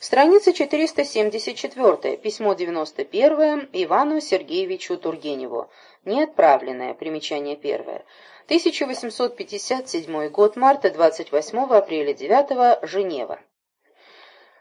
Страница 474, письмо 91 Ивану Сергеевичу Тургеневу. Неотправленное, примечание первое. 1857 год, марта 28 апреля 9 Женева.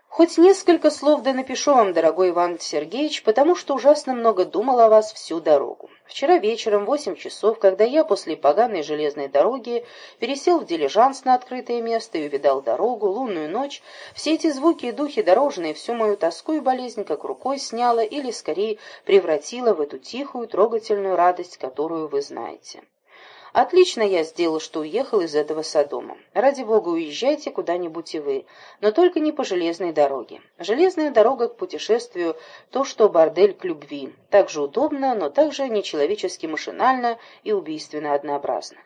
Хоть несколько слов да напишу вам, дорогой Иван Сергеевич, потому что ужасно много думал о вас всю дорогу. Вчера вечером, в восемь часов, когда я после поганой железной дороги пересел в дилижанс на открытое место и увидал дорогу, лунную ночь, все эти звуки и духи дорожные всю мою тоску и болезнь как рукой сняла или, скорее, превратила в эту тихую, трогательную радость, которую вы знаете. Отлично я сделал, что уехал из этого Содома. Ради бога, уезжайте куда-нибудь и вы, но только не по железной дороге. Железная дорога к путешествию — то, что бордель к любви. Так же удобно, но также нечеловечески машинально и убийственно однообразно.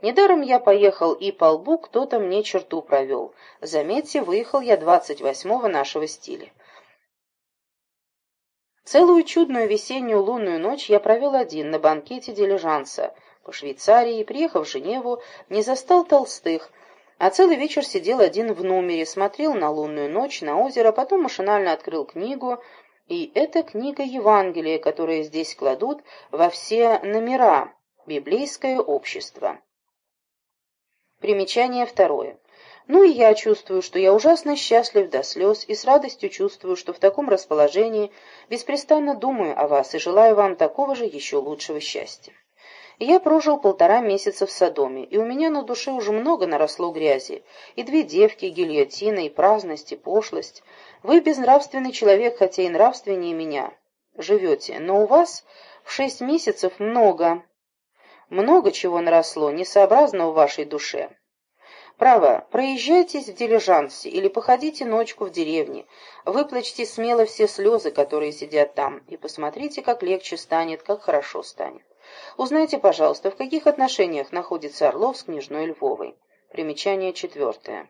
Недаром я поехал, и по лбу кто-то мне черту провел. Заметьте, выехал я двадцать восьмого нашего стиля. Целую чудную весеннюю лунную ночь я провел один на банкете дилижанса — по Швейцарии, приехав в Женеву, не застал Толстых, а целый вечер сидел один в номере, смотрел на лунную ночь, на озеро, потом машинально открыл книгу, и это книга Евангелия, которую здесь кладут во все номера, библейское общество. Примечание второе. Ну и я чувствую, что я ужасно счастлив до слез, и с радостью чувствую, что в таком расположении беспрестанно думаю о вас и желаю вам такого же еще лучшего счастья. Я прожил полтора месяца в Содоме, и у меня на душе уже много наросло грязи. И две девки, и гильотина, и праздность, и пошлость. Вы безнравственный человек, хотя и нравственнее меня. Живете, но у вас в шесть месяцев много. Много чего наросло, несообразно в вашей душе. Право, проезжайтесь в дилижансе или походите ночку в деревне, выплачьте смело все слезы, которые сидят там, и посмотрите, как легче станет, как хорошо станет. Узнайте, пожалуйста, в каких отношениях находится Орлов с княжной Львовой. Примечание четвертое.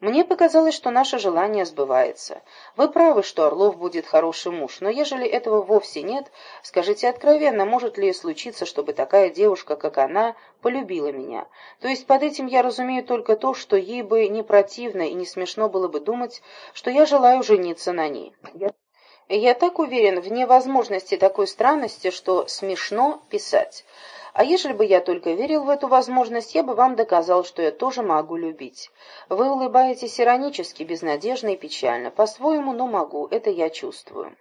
Мне показалось, что наше желание сбывается. Вы правы, что Орлов будет хороший муж, но ежели этого вовсе нет, скажите откровенно, может ли случиться, чтобы такая девушка, как она, полюбила меня? То есть под этим я разумею только то, что ей бы не противно и не смешно было бы думать, что я желаю жениться на ней. Я так уверен в невозможности такой странности, что смешно писать. А ежели бы я только верил в эту возможность, я бы вам доказал, что я тоже могу любить. Вы улыбаетесь иронически, безнадежно и печально. По-своему, но могу, это я чувствую.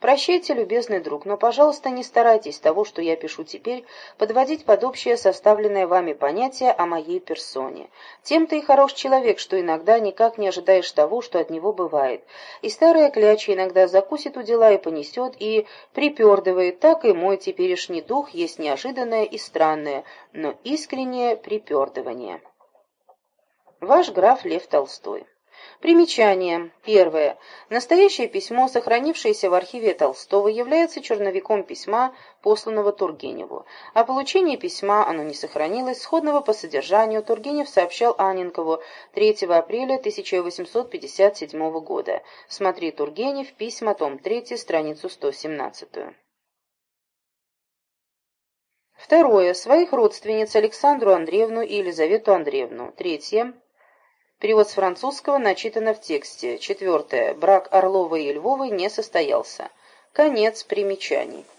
Прощайте, любезный друг, но, пожалуйста, не старайтесь того, что я пишу теперь, подводить под общее составленное вами понятие о моей персоне. Тем ты и хорош человек, что иногда никак не ожидаешь того, что от него бывает. И старая кляча иногда закусит у дела и понесет, и припердывает, так и мой теперешний дух есть неожиданное и странное, но искреннее припердывание. Ваш граф Лев Толстой Примечание. Первое. Настоящее письмо, сохранившееся в архиве Толстого, является черновиком письма, посланного Тургеневу. О получении письма оно не сохранилось, сходного по содержанию Тургенев сообщал Анинкову 3 апреля 1857 года. Смотри Тургенев, письма, том 3, страницу 117. Второе. Своих родственниц Александру Андреевну и Елизавету Андреевну. Третье. Перевод с французского начитано в тексте. Четвертое. Брак Орловой и Львовой не состоялся. Конец примечаний.